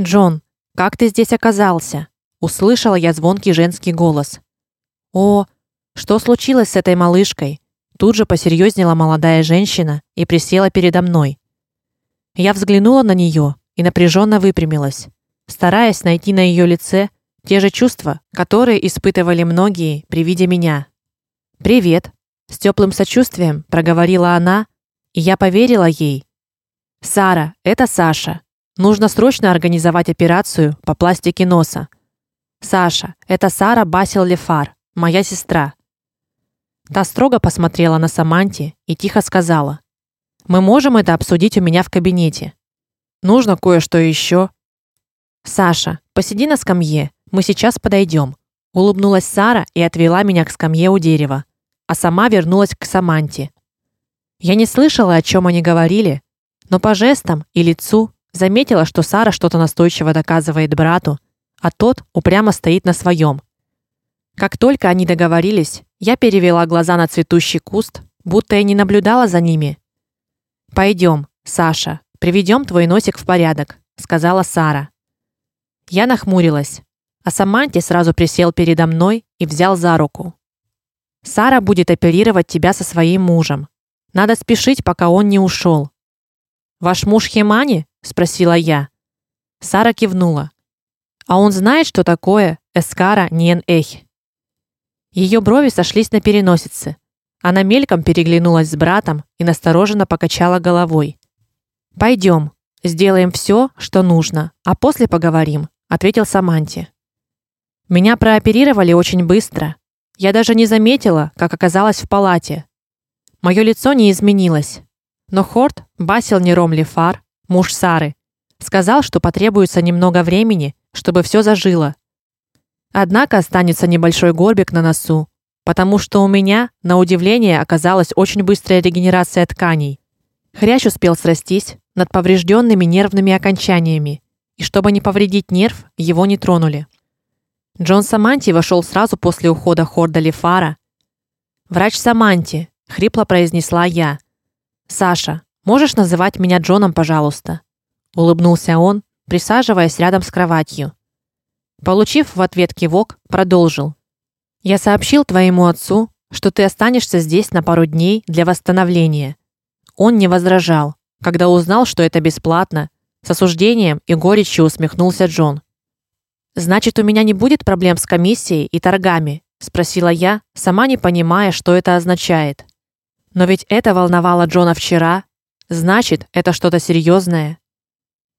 Джон, как ты здесь оказался? услышала я звонкий женский голос. О, что случилось с этой малышкой? Тут же посерьезнела молодая женщина и присела передо мной. Я взглянула на нее и напряженно выпрямилась, стараясь найти на ее лице те же чувства, которые испытывали многие при виде меня. "Привет", с теплым сочувствием проговорила она, и я поверила ей. "Сара, это Саша. Нужно срочно организовать операцию по пластике носа. Саша, это Сара Басил Лефар, моя сестра. Та строго посмотрела на Саманти и тихо сказала: "Мы можем это обсудить у меня в кабинете. Нужно кое-что еще. Саша, посиди на скамье, мы сейчас подойдем. улыбнулась Сара и отвела меня к скамье у дерева, а сама вернулась к Саманте. Я не слышала, о чем они говорили, но по жестам и лицу заметила, что Сара что-то настойчиво доказывает брату, а тот упрямо стоит на своем. Как только они договорились, я перевела глаза на цветущий куст, будто и не наблюдала за ними. Пойдем, Саша, приведем твой носик в порядок, сказала Сара. Я нахмурилась, а Саманти сразу присел передо мной и взял за руку. Сара будет оперировать тебя со своим мужем. Надо спешить, пока он не ушел. Ваш муж Химани? Спросила я. Сара кивнула. А он знает, что такое эскара ниен-эх. Ее брови сошлись на переносице. Она мельком переглянулась с братом и настороженно покачала головой. Пойдем, сделаем все, что нужно, а после поговорим, ответил Саманти. Меня прооперировали очень быстро. Я даже не заметила, как оказалась в палате. Мое лицо не изменилось. Но Хорт Басил Нером Лефар, муж Сары, сказал, что потребуется немного времени, чтобы все зажило. Однако останется небольшой горбик на носу, потому что у меня, на удивление, оказалась очень быстрая регенерация тканей. Хрящ успел срастись над поврежденными нервными окончаниями, и чтобы не повредить нерв, его не тронули. Джон Саманти вошел сразу после ухода Хорда Лефара. Врач Саманти, хрипло произнесла я. Саша, можешь называть меня Джоном, пожалуйста, улыбнулся он, присаживаясь рядом с кроватью. Получив в ответ кивок, продолжил: Я сообщил твоему отцу, что ты останешься здесь на пару дней для восстановления. Он не возражал, когда узнал, что это бесплатно. С осуждением и горечью усмехнулся Джон. Значит, у меня не будет проблем с комиссией и торгами, спросила я, сама не понимая, что это означает. Но ведь это волновало Джона вчера, значит, это что-то серьезное.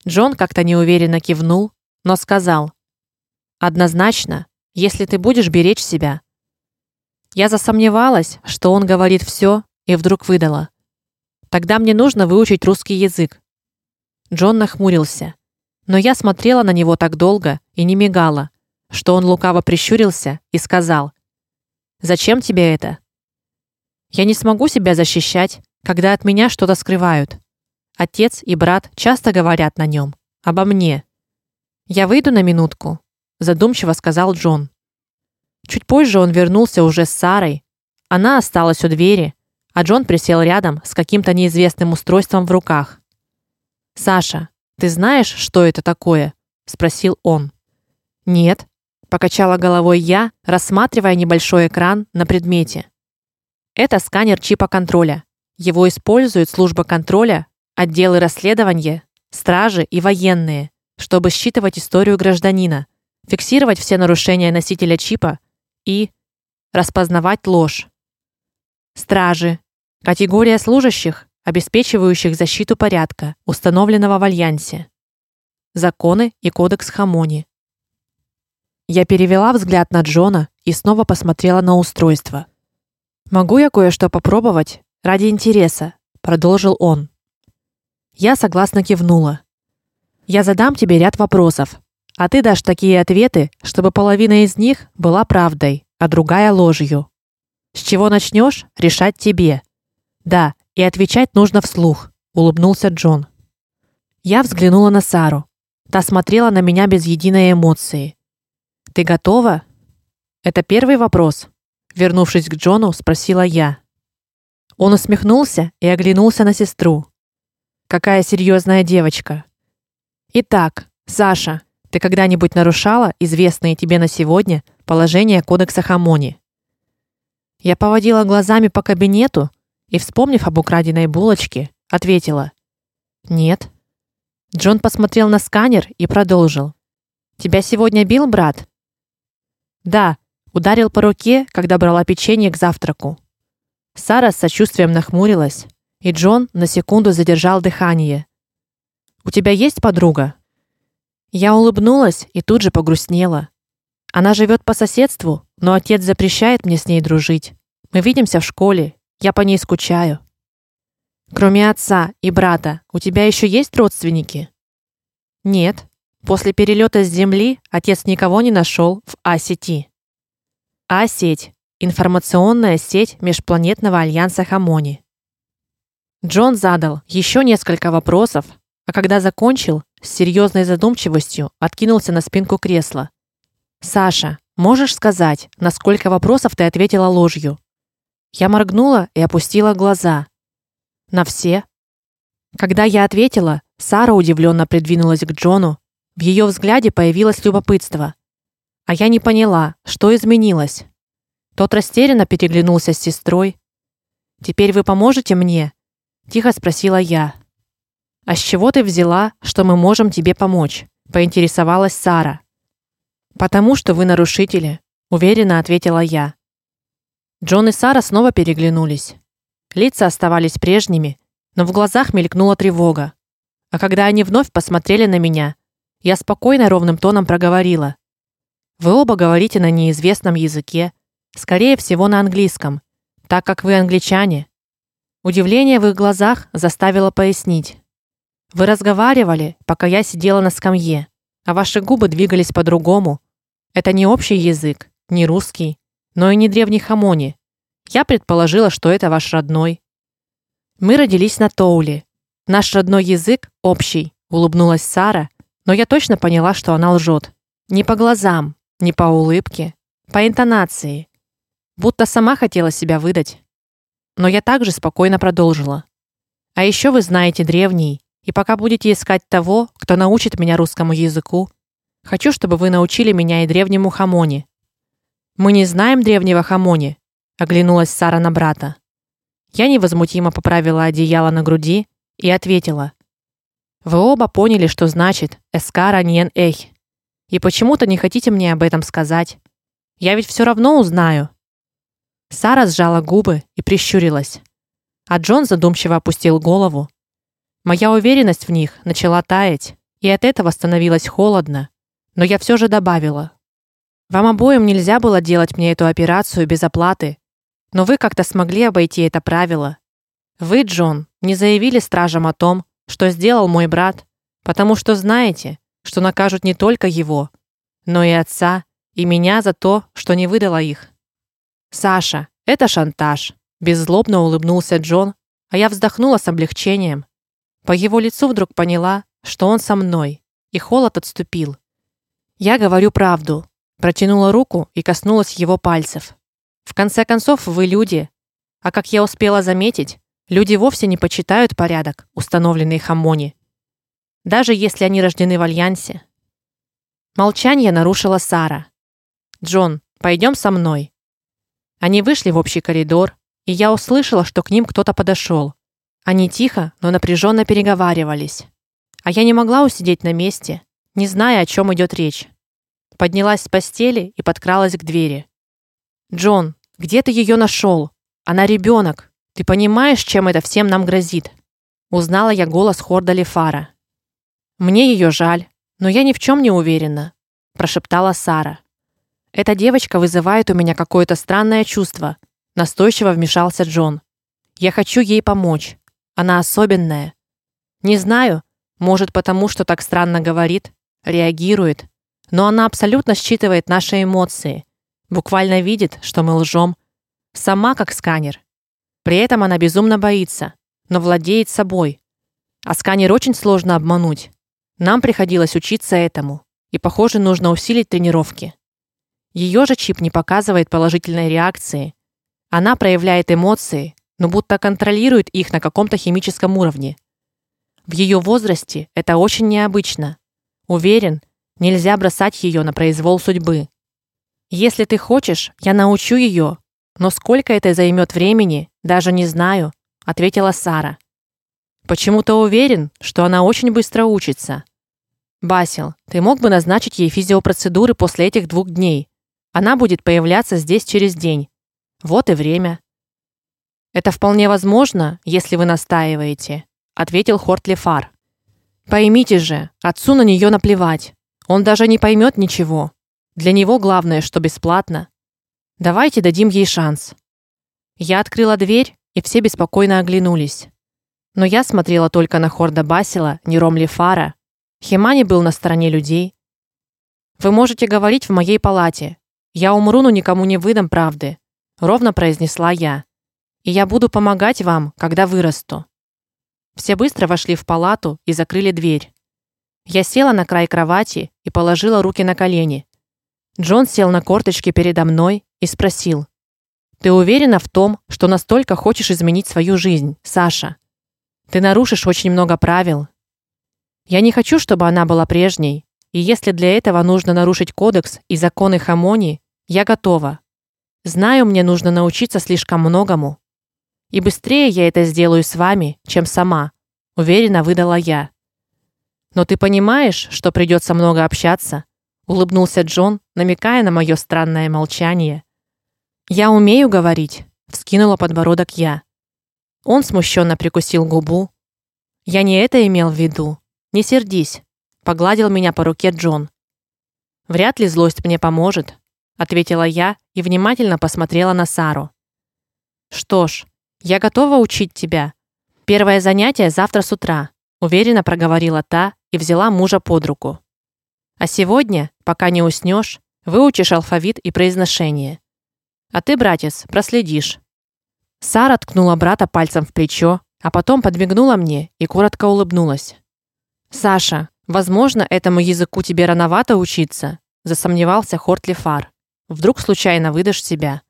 Джон как-то неуверенно кивнул, но сказал: Однозначно, если ты будешь беречь себя. Я засомневалась, что он говорит все, и вдруг выдала: Тогда мне нужно выучить русский язык. Джон нахмурился, но я смотрела на него так долго и не мигала, что он лукаво прищурился и сказал: "Зачем тебе это? Я не смогу себя защищать, когда от меня что-то скрывают. Отец и брат часто говорят на нем обо мне. Я выйду на минутку, задумчиво сказал Джон. Чуть позже он вернулся уже с Сарой. Она осталась у двери, а Джон присел рядом с каким-то неизвестным устройством в руках. Саша, ты знаешь, что это такое? спросил он. Нет, покачала головой я, рассматривая небольшой экран на предмете. Это сканер чипа контроля. Его использует служба контроля, отделы расследования, стражи и военные, чтобы считывать историю гражданина, фиксировать все нарушения носителя чипа и распознавать ложь. Стражи категория служащих, обеспечивающих защиту порядка, установленного в альянсе. Законы и кодекс Хамони. Я перевела взгляд на Джона и снова посмотрела на устройство. Могу я кое-что попробовать ради интереса, продолжил он. Я согласно кивнула. Я задам тебе ряд вопросов, а ты дашь такие ответы, чтобы половина из них была правдой, а другая ложью. С чего начнешь, решать тебе. Да, и отвечать нужно вслух, улыбнулся Джон. Я взглянула на Сару. Та смотрела на меня без единой эмоции. Ты готова? Это первый вопрос. Вернувшись к Джону, спросила я. Он усмехнулся и оглянулся на сестру. Какая серьезная девочка. Итак, Саша, ты когда-нибудь нарушала известные тебе на сегодня положения кодекса Хамони? Я поводила глазами по кабинету и, вспомнив об украденной булочке, ответила: "Нет". Джон посмотрел на сканер и продолжил: "Тебя сегодня бил брат?" "Да", ударил по руке, когда брала печенье к завтраку. Сара с сочувствием нахмурилась, и Джон на секунду задержал дыхание. У тебя есть подруга? Я улыбнулась и тут же погрустнела. Она живет по соседству, но отец запрещает мне с ней дружить. Мы видимся в школе. Я по ней скучаю. Кроме отца и брата, у тебя еще есть родственники? Нет. После перелета с Земли отец никого не нашел в А-сети. А-сеть информационная сеть межпланетного альянса Хамони. Джон задал еще несколько вопросов, а когда закончил, с серьезной задумчивостью откинулся на спинку кресла. Саша, можешь сказать, на сколько вопросов ты ответила ложью? Я моргнула и опустила глаза. На все. Когда я ответила, Сара удивленно придвинулась к Джону. В ее взгляде появилось любопытство. А я не поняла, что изменилось. Тот растерянно переглянулся с сестрой. Теперь вы поможете мне? тихо спросила я. А с чего ты взяла, что мы можем тебе помочь? поинтересовалась Сара. Потому что вы нарушители, уверенно ответила я. Джон и Сара снова переглянулись. Лица оставались прежними, но в глазах мелькнула тревога. А когда они вновь посмотрели на меня, я спокойно ровным тоном проговорила: Вы оба говорите на неизвестном языке, скорее всего, на английском, так как вы англичане. Удивление в их глазах заставило пояснить: вы разговаривали, пока я сидела на скамье, а ваши губы двигались по-другому. Это не общий язык, не русский, но и не древний хамони. Я предположила, что это ваш родной. Мы родились на Тоуле. Наш родной язык общий, улыбнулась Сара, но я точно поняла, что она лжет. Не по глазам, не по улыбке, по интонации. Будто сама хотела себя выдать. Но я также спокойно продолжила. А еще вы знаете древний, и пока будете искать того, кто научит меня русскому языку, хочу, чтобы вы научили меня и древнему хамони. Мы не знаем древнего хамони, оглянулась Сара на брата. Я невозмутимо поправила одеяло на груди и ответила: Вы оба поняли, что значит эскара эх. И почему-то не хотите мне об этом сказать. Я ведь все равно узнаю. Сара сжала губы и прищурилась. А Джон задумчиво опустил голову, Моя уверенность в них начала таять, и от этого становилось холодно, но я все же добавила: Вам обоим нельзя было делать мне эту операцию без оплаты, но вы как-то смогли обойти это правило. Вы, Джон, не заявили стражам о том, что сделал мой брат, потому что знаете, что накажут не только его, но и отца, и меня за то, что не выдала их. Саша, это шантаж, беззлобно улыбнулся Джон, а я вздохнула с облегчением. По его лицу вдруг поняла, что он со мной, и холод отступил. Я говорю правду. Протянула руку и коснулась его пальцев. В конце концов, вы люди. А как я успела заметить, люди вовсе не почитают порядок, установленный Хамони, даже если они рождены в альянсе. Молчание нарушила Сара. Джон, пойдем со мной. Они вышли в общий коридор, и я услышала, что к ним кто-то подошел. Они тихо, но напряженно переговаривались. А я не могла усидеть на месте, не зная, о чем идет речь. Поднялась с постели и подкралась к двери. Джон, где ты ее нашел? Она ребенок. Ты понимаешь, чем это всем нам грозит? Узнала я голос Хорда Лефара. Мне ее жаль, но я ни в чем не уверена, прошептала Сара. Эта девочка вызывает у меня какое-то странное чувство, настойчиво вмешался Джон. Я хочу ей помочь. Она особенная. Не знаю, может, потому что так странно говорит, реагирует, но она абсолютно считывает наши эмоции. Буквально видит, что мы лжем, сама как сканер. При этом она безумно боится, но владеет собой. А сканер очень сложно обмануть. Нам приходилось учиться этому, и, похоже, нужно усилить тренировки. Ее же чип не показывает положительной реакции. Она проявляет эмоции, но будто контролирует их на каком-то химическом уровне. В ее возрасте это очень необычно. Уверен, нельзя бросать ее на произвол судьбы. Если ты хочешь, я научу ее, но сколько это займет времени, даже не знаю, ответила Сара. Почему-то уверен, что она очень быстро учится. Басил, ты мог бы назначить ей физиопроцедуры после этих двух дней. Она будет появляться здесь через день. Вот и время. Это вполне возможно, если вы настаиваете, ответил Хортли Фар. Поймите же, отцу на нее наплевать. Он даже не поймет ничего. Для него главное, что бесплатно. Давайте дадим ей шанс. Я открыла дверь, и все беспокойно оглянулись. Но я смотрела только на Хорда Басила, не Ромли Фара. Химани был на стороне людей. Вы можете говорить в моей палате. Я умру, но никому не выдам правды, ровно произнесла я. И я буду помогать вам, когда вырасту. Все быстро вошли в палату и закрыли дверь. Я села на край кровати и положила руки на колени. Джон сел на корточки передо мной и спросил: "Ты уверена в том, что настолько хочешь изменить свою жизнь, Саша? Ты нарушишь очень много правил. Я не хочу, чтобы она была прежней, и если для этого нужно нарушить кодекс и законы Хамони, я готова. Знаю, мне нужно научиться слишком многому. И быстрее я это сделаю с вами, чем сама, уверенно выдала я. Но ты понимаешь, что придется много общаться, улыбнулся Джон, намекая на мое странное молчание. Я умею говорить, вскинула подбородок я. Он смущенно прикусил губу. Я не это имел в виду. Не сердись, погладил меня по руке Джон. Вряд ли злость мне поможет, ответила я и внимательно посмотрела на Сару. Что ж, я готова учить тебя. Первое занятие завтра с утра, уверенно проговорила та и взяла мужа под руку. А сегодня, пока не уснешь, выучишь алфавит и произношение. А ты, братец, проследишь. Сара ткнула брата пальцем в плечо, а потом подмигнула мне и коротко улыбнулась. Саша, возможно, этому языку тебе рановато учиться, засомневался Хортли Фар. Вдруг случайно выдашь себя.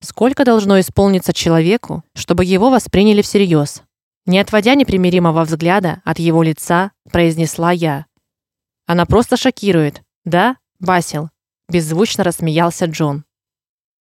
Сколько должно исполниться человеку, чтобы его восприняли всерьез? Не отводя непримиримого взгляда от его лица, произнесла я: "Она просто шокирует, да, Басил?" беззвучно рассмеялся Джон.